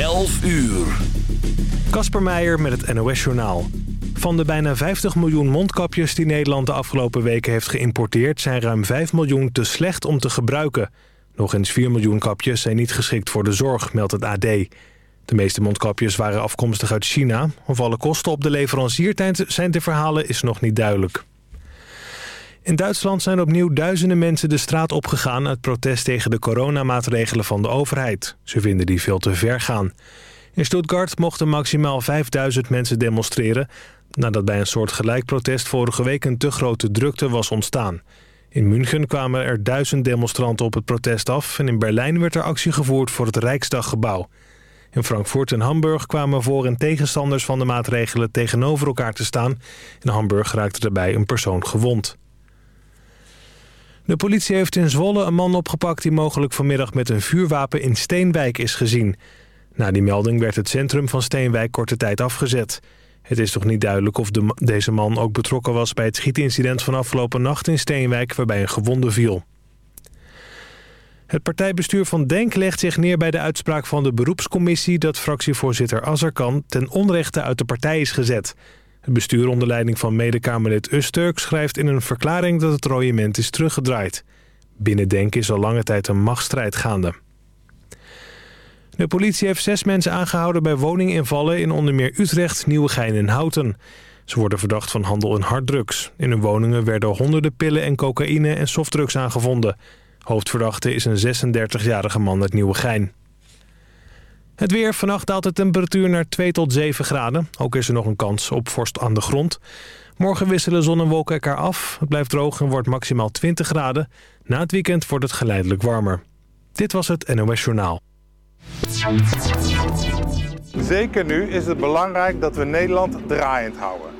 11 uur. Kasper Meijer met het NOS-journaal. Van de bijna 50 miljoen mondkapjes die Nederland de afgelopen weken heeft geïmporteerd... zijn ruim 5 miljoen te slecht om te gebruiken. Nog eens 4 miljoen kapjes zijn niet geschikt voor de zorg, meldt het AD. De meeste mondkapjes waren afkomstig uit China. Of alle kosten op de leverancier zijn te verhalen is nog niet duidelijk. In Duitsland zijn opnieuw duizenden mensen de straat opgegaan... uit protest tegen de coronamaatregelen van de overheid. Ze vinden die veel te ver gaan. In Stuttgart mochten maximaal 5000 mensen demonstreren... nadat bij een soort gelijk protest vorige week een te grote drukte was ontstaan. In München kwamen er duizend demonstranten op het protest af... en in Berlijn werd er actie gevoerd voor het Rijksdaggebouw. In Frankfurt en Hamburg kwamen voor- en tegenstanders van de maatregelen tegenover elkaar te staan. In Hamburg raakte erbij een persoon gewond. De politie heeft in Zwolle een man opgepakt die mogelijk vanmiddag met een vuurwapen in Steenwijk is gezien. Na die melding werd het centrum van Steenwijk korte tijd afgezet. Het is toch niet duidelijk of de, deze man ook betrokken was bij het schietincident van afgelopen nacht in Steenwijk waarbij een gewonde viel. Het partijbestuur van DENK legt zich neer bij de uitspraak van de beroepscommissie... dat fractievoorzitter Azarkan ten onrechte uit de partij is gezet. Het bestuur onder leiding van medekamerlid Usturk schrijft in een verklaring dat het royement is teruggedraaid. Binnen DENK is al lange tijd een machtsstrijd gaande. De politie heeft zes mensen aangehouden bij woninginvallen in onder meer Utrecht, Nieuwegein en Houten. Ze worden verdacht van handel in harddrugs. In hun woningen werden honderden pillen en cocaïne en softdrugs aangevonden. Hoofdverdachte is een 36-jarige man uit Nieuwegein. Het weer. Vannacht daalt de temperatuur naar 2 tot 7 graden. Ook is er nog een kans op vorst aan de grond. Morgen wisselen zon en wolken elkaar af. Het blijft droog en wordt maximaal 20 graden. Na het weekend wordt het geleidelijk warmer. Dit was het NOS Journaal. Zeker nu is het belangrijk dat we Nederland draaiend houden.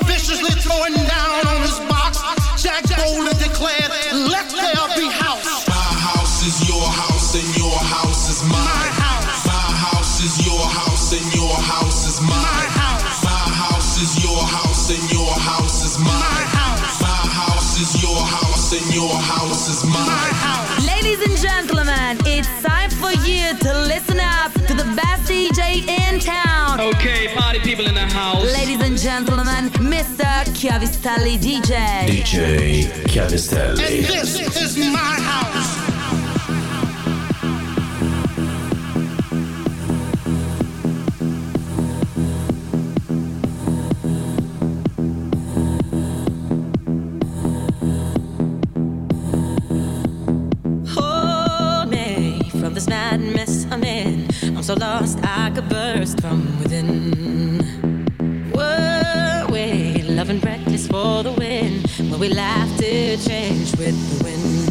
Chiavistelli DJ. DJ Chiavistelli. And this is my house. Hold me from this madness I'm in. I'm so lost I could burst from within. Loving reckless for the win. When we laugh to change with the wind.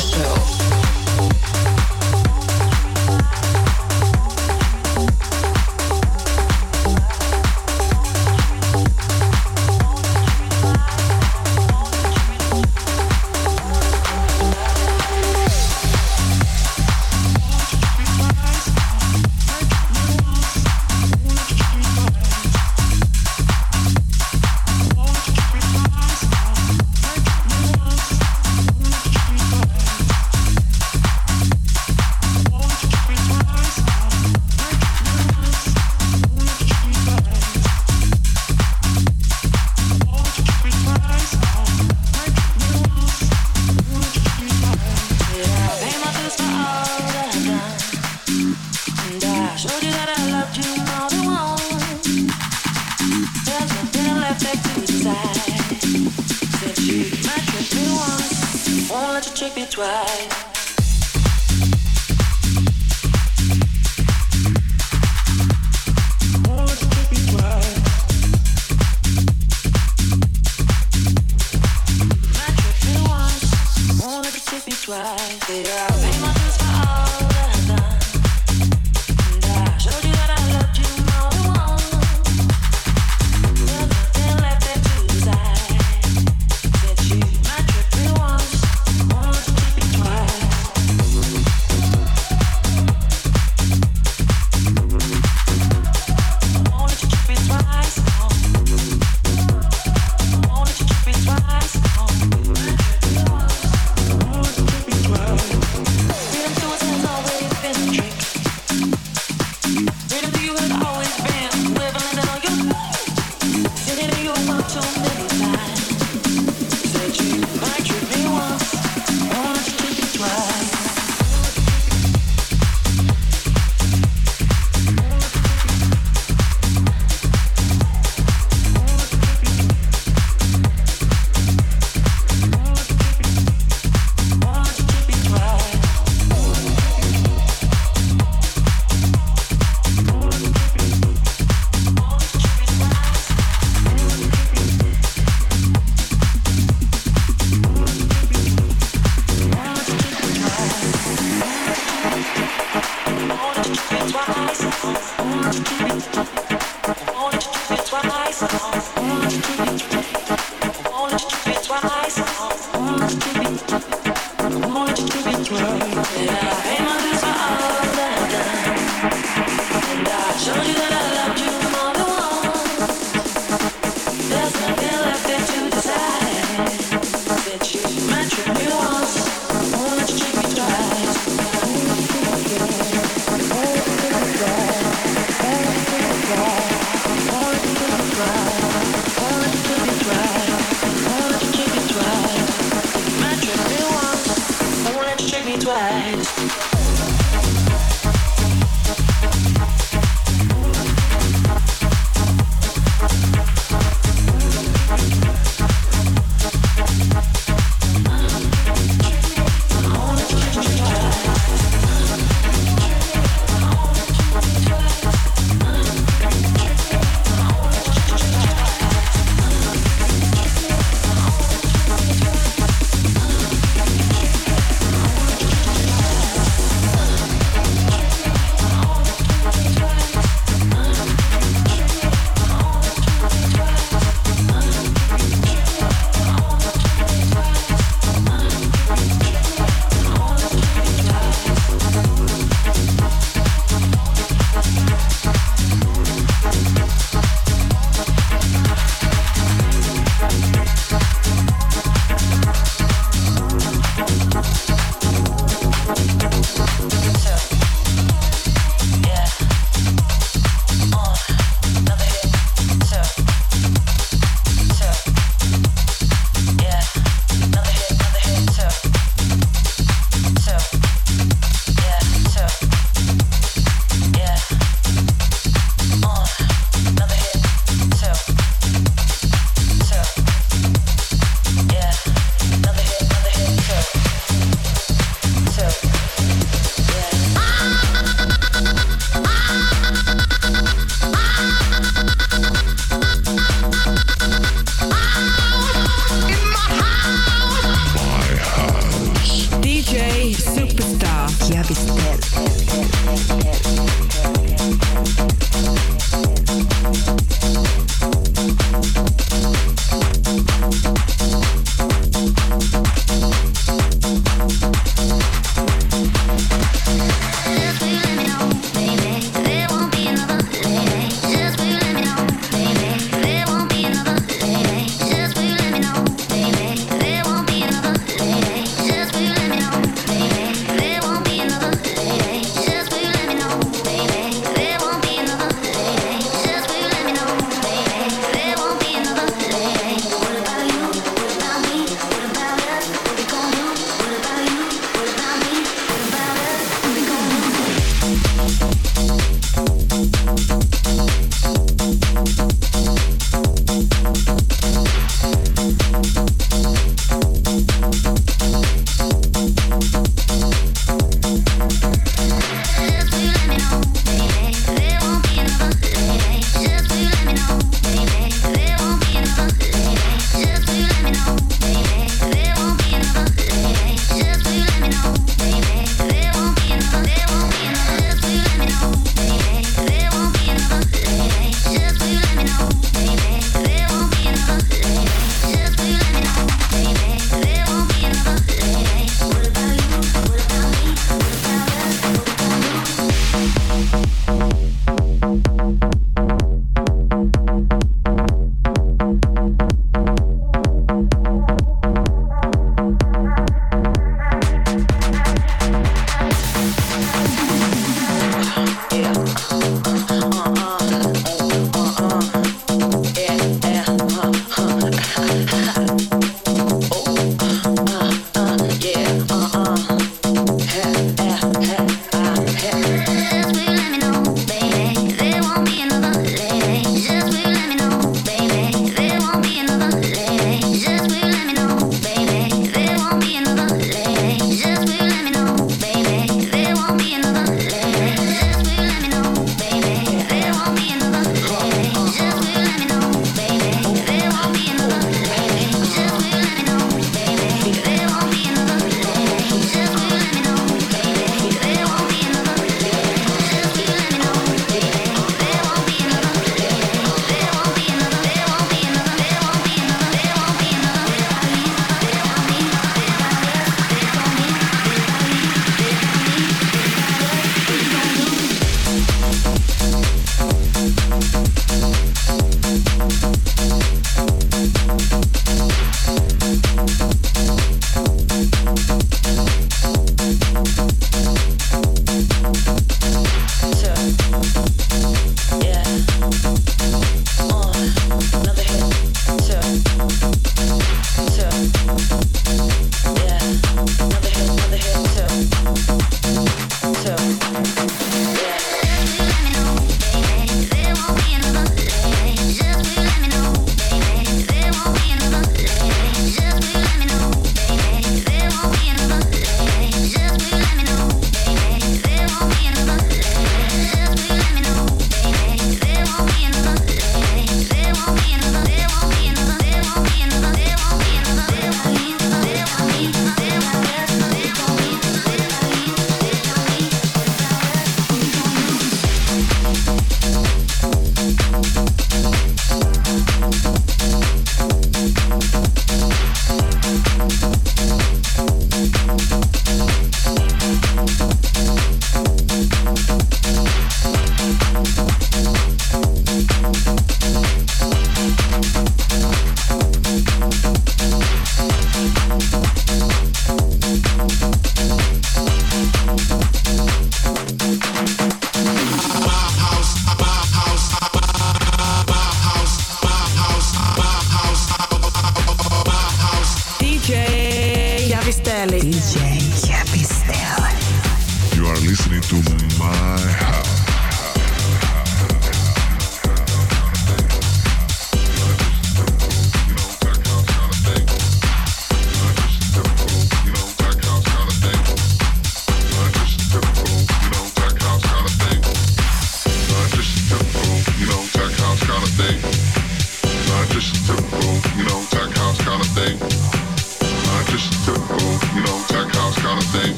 show.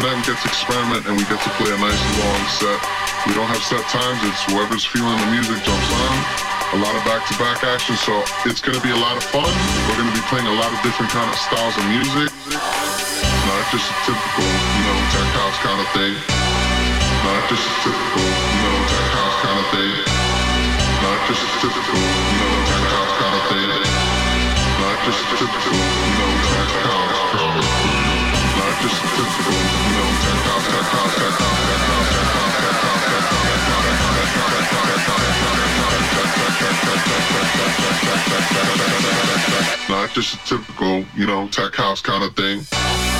Tonight we get to experiment and we get to play a nice long set. We don't have set times. It's whoever's feeling the music jumps on. A lot of back-to-back action, so it's going to be a lot of fun. We're going to be playing a lot of different kind of styles of music. Not just a typical, you know, tech house kind of thing. Not just a typical, you know, tech house kind of thing. Not just a typical, you know, tech house kind of thing. Not just a typical, you know, tech house. Not just a not just a typical, you know, tech house kind of thing.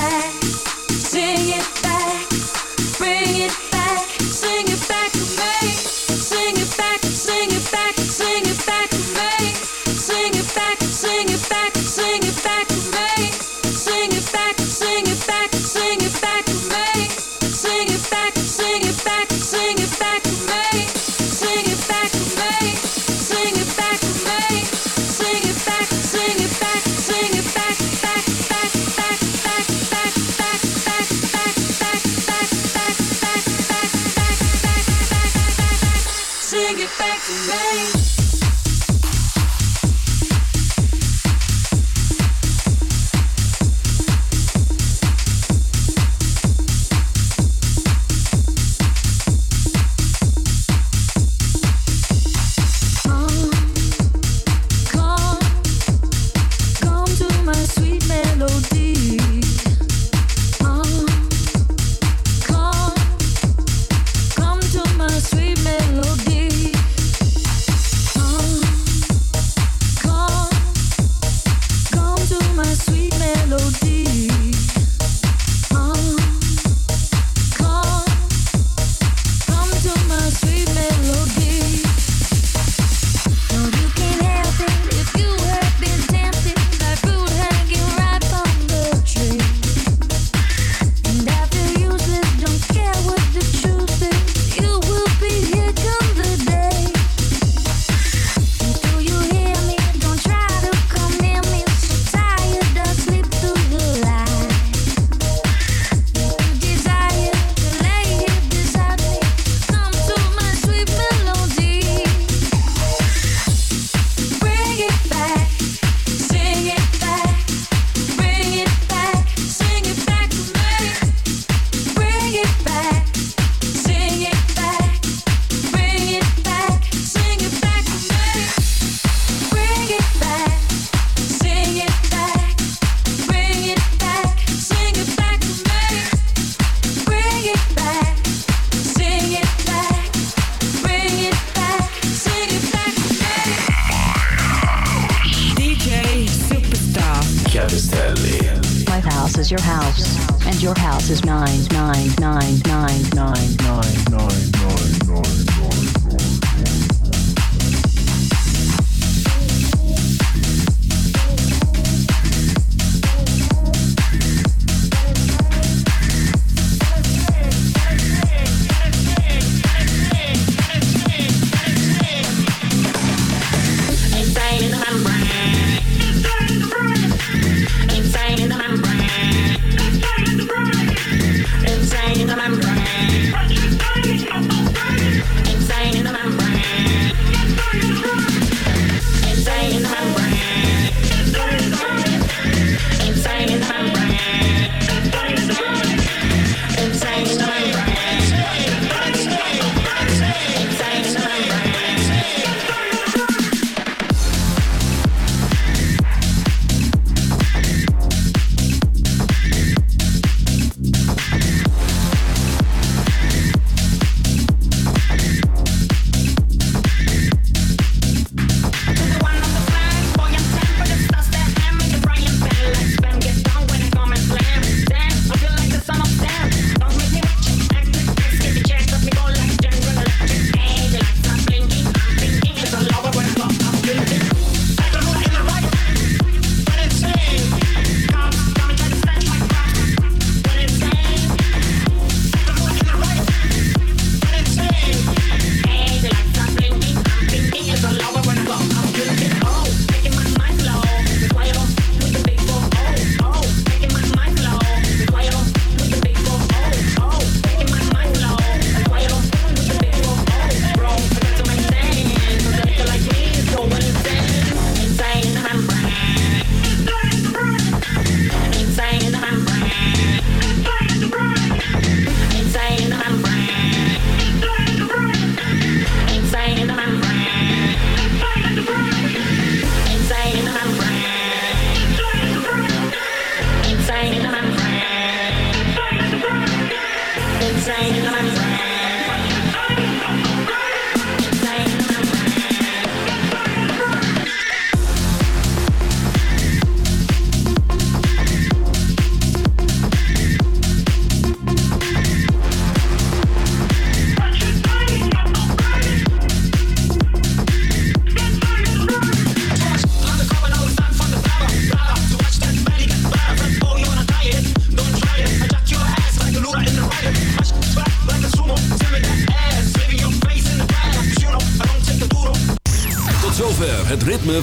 back.